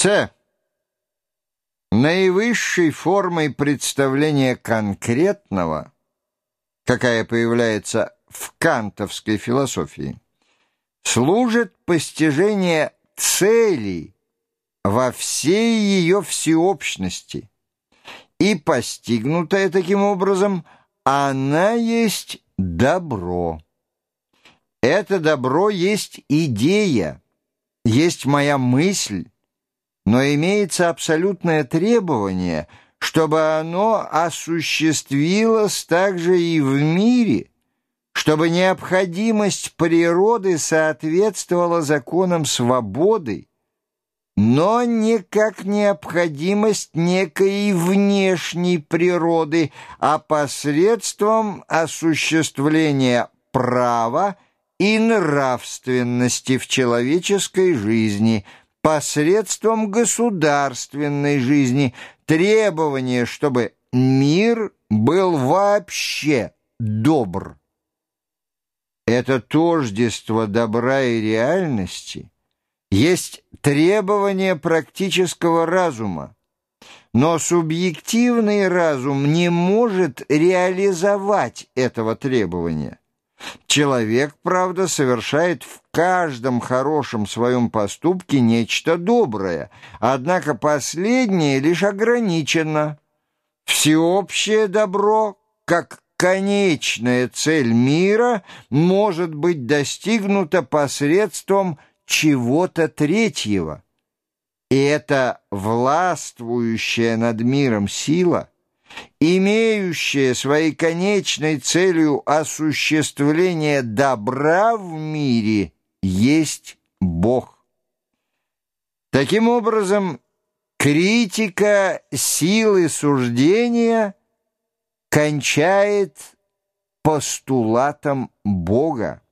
С. Наивысшей формой представления конкретного, какая появляется в кантовской философии, служит постижение целей во всей ее всеобщности, и постигнутая таким образом, она есть добро. Это добро есть идея, есть моя мысль, но имеется абсолютное требование, чтобы оно осуществилось также и в мире, чтобы необходимость природы соответствовала законам свободы, но не как необходимость некой внешней природы, а посредством осуществления права и нравственности в человеческой жизни – посредством государственной жизни требование, чтобы мир был вообще добр. Это тождество добра и реальности есть требование практического разума, но субъективный разум не может реализовать этого требования. Человек, правда, совершает в каждом хорошем своем поступке нечто доброе, однако последнее лишь ограничено. Всеобщее добро, как конечная цель мира, может быть достигнуто посредством чего-то третьего. И эта властвующая над миром сила – имеющая своей конечной целью осуществление добра в мире, есть Бог. Таким образом, критика силы суждения кончает постулатом Бога.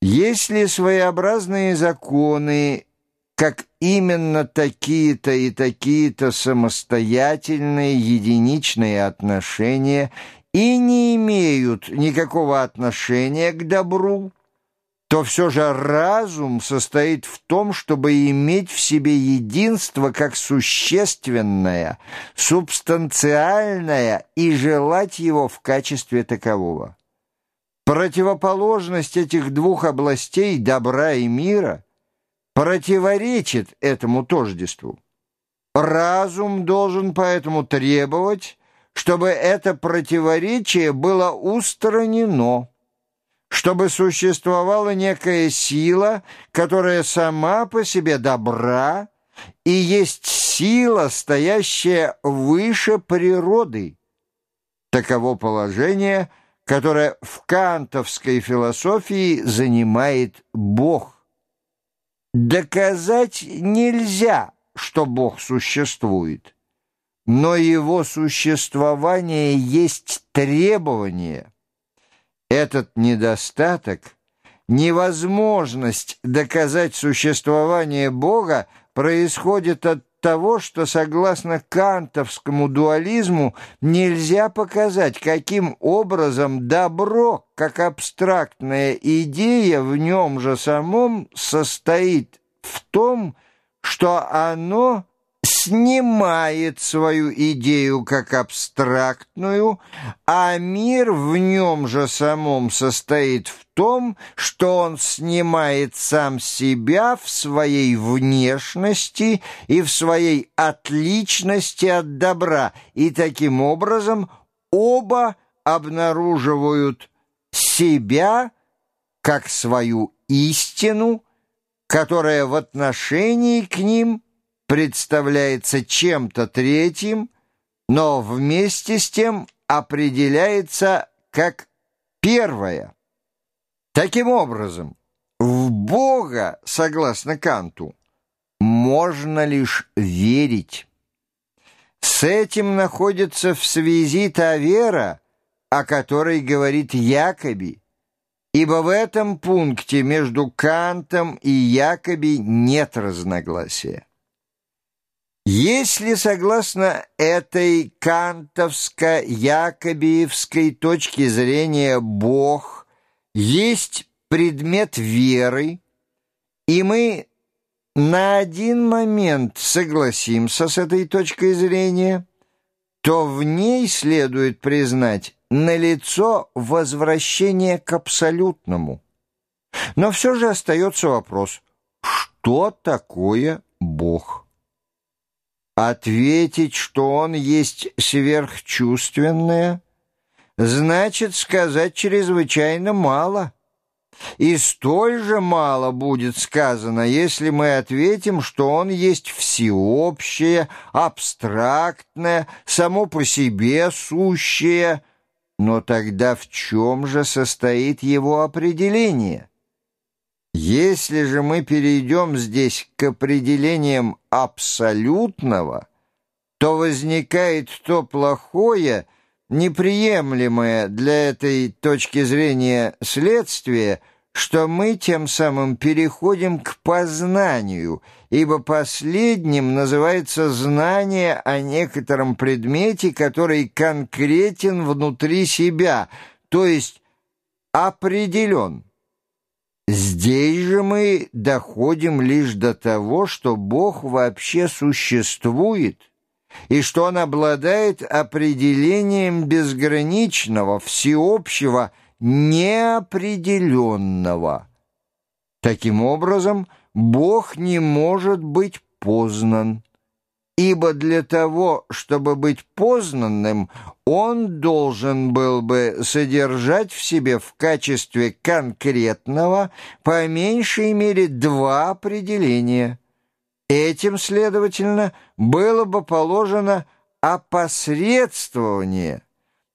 Если своеобразные законы как именно такие-то и такие-то самостоятельные единичные отношения и не имеют никакого отношения к добру, то все же разум состоит в том, чтобы иметь в себе единство как существенное, субстанциальное и желать его в качестве такового. Противоположность этих двух областей добра и мира противоречит этому тождеству. Разум должен поэтому требовать, чтобы это противоречие было устранено, чтобы существовала некая сила, которая сама по себе добра и есть сила, стоящая выше природы. Таково положение, которое в кантовской философии занимает Бог. Доказать нельзя, что Бог существует, но его существование есть требование. Этот недостаток, невозможность доказать существование Бога происходит от того, что, согласно кантовскому дуализму, нельзя показать, каким образом добро, как абстрактная идея, в нем же самом состоит в том, что оно снимает свою идею как абстрактную, а мир в нем же самом состоит в том, что он снимает сам себя в своей внешности и в своей отличности от добра, и таким образом оба обнаруживают себя как свою истину, которая в отношении к ним – представляется чем-то третьим, но вместе с тем определяется как первое. Таким образом, в Бога, согласно Канту, можно лишь верить. С этим находится в связи та вера, о которой говорит Якоби, ибо в этом пункте между Кантом и Якоби нет разногласия. Если, согласно этой кантовско-якобиевской точке зрения, Бог есть предмет веры, и мы на один момент согласимся с этой точкой зрения, то в ней следует признать налицо возвращение к абсолютному. Но все же остается вопрос, что такое Бог? Ответить, что Он есть сверхчувственное, значит сказать чрезвычайно мало – и столь же мало будет сказано, если мы ответим, что он есть всеобщее, абстрактное, само по себе сущее. Но тогда в чем же состоит его определение? Если же мы перейдем здесь к определениям абсолютного, то возникает то плохое, неприемлемое для этой точки зрения следствие, что мы тем самым переходим к познанию, ибо последним называется знание о некотором предмете, который конкретен внутри себя, то есть определен. Здесь же мы доходим лишь до того, что Бог вообще существует – и что он обладает определением безграничного, всеобщего, неопределенного. Таким образом, Бог не может быть познан, ибо для того, чтобы быть познанным, он должен был бы содержать в себе в качестве конкретного по меньшей мере два определения – Этим, следовательно, было бы положено опосредствование,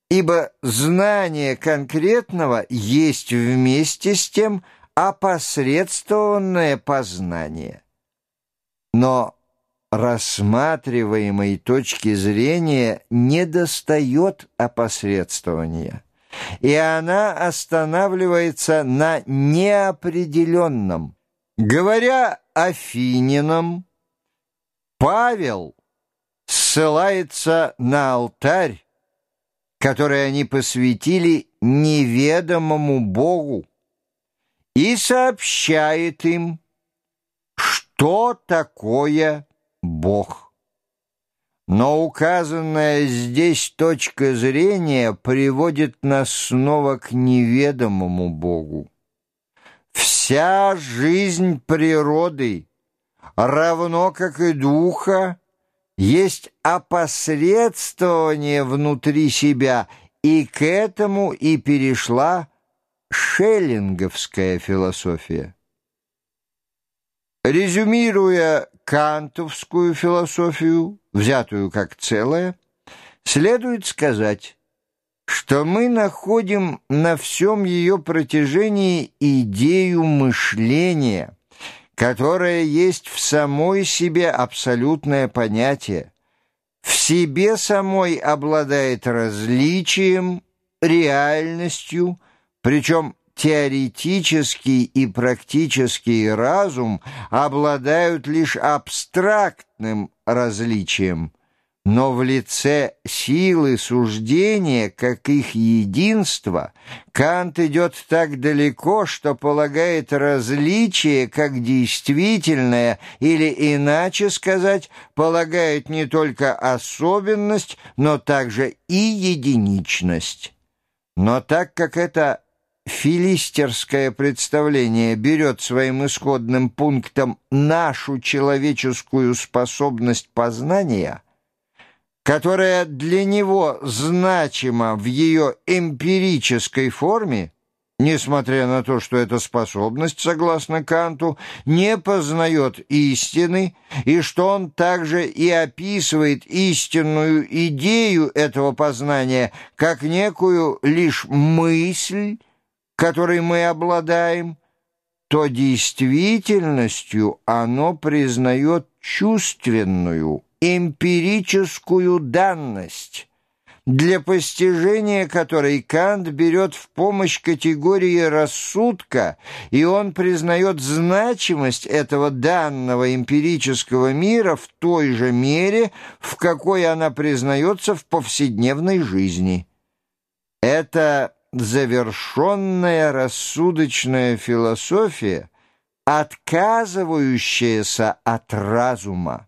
ибо знание конкретного есть вместе с тем опосредствованное познание. Но рассматриваемой точки зрения недостает опосредствования, и она останавливается на неопределенном. Говоря Афининам, Павел ссылается на алтарь, который они посвятили неведомому Богу, и сообщает им, что такое Бог. Но указанная здесь точка зрения приводит нас снова к неведомому Богу. Вся жизнь природы, равно как и духа, есть опосредствование внутри себя, и к этому и перешла шеллинговская философия. Резюмируя кантовскую философию, взятую как целое, следует сказать, что мы находим на всем ее протяжении идею мышления, которая есть в самой себе абсолютное понятие, в себе самой обладает различием, реальностью, причем теоретический и практический разум обладают лишь абстрактным различием – но в лице силы суждения, как их единство, Кант идет так далеко, что полагает различие как действительное, или, иначе сказать, полагает не только особенность, но также и единичность. Но так как это филистерское представление берет своим исходным пунктом нашу человеческую способность познания – которая для него значима в ее эмпирической форме, несмотря на то, что эта способность, согласно Канту, не познает истины, и что он также и описывает истинную идею этого познания как некую лишь мысль, которой мы обладаем, то действительностью оно признает чувственную, эмпирическую данность, для постижения которой Кант берет в помощь категории рассудка, и он признает значимость этого данного эмпирического мира в той же мере, в какой она признается в повседневной жизни. Это завершенная рассудочная философия – отказывающаяся от разума.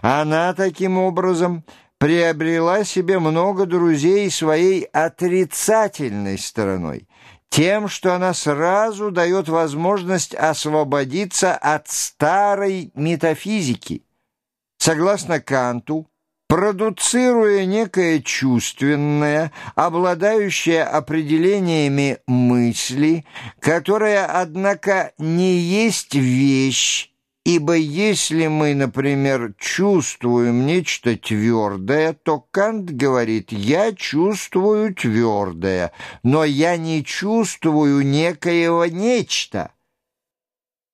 Она таким образом приобрела себе много друзей своей отрицательной стороной, тем, что она сразу дает возможность освободиться от старой метафизики. Согласно Канту, продуцируя некое чувственное, обладающее определениями мысли, которая, однако, не есть вещь, Ибо если мы, например, чувствуем нечто твердое, то Кант говорит «я чувствую твердое, но я не чувствую некоего нечто».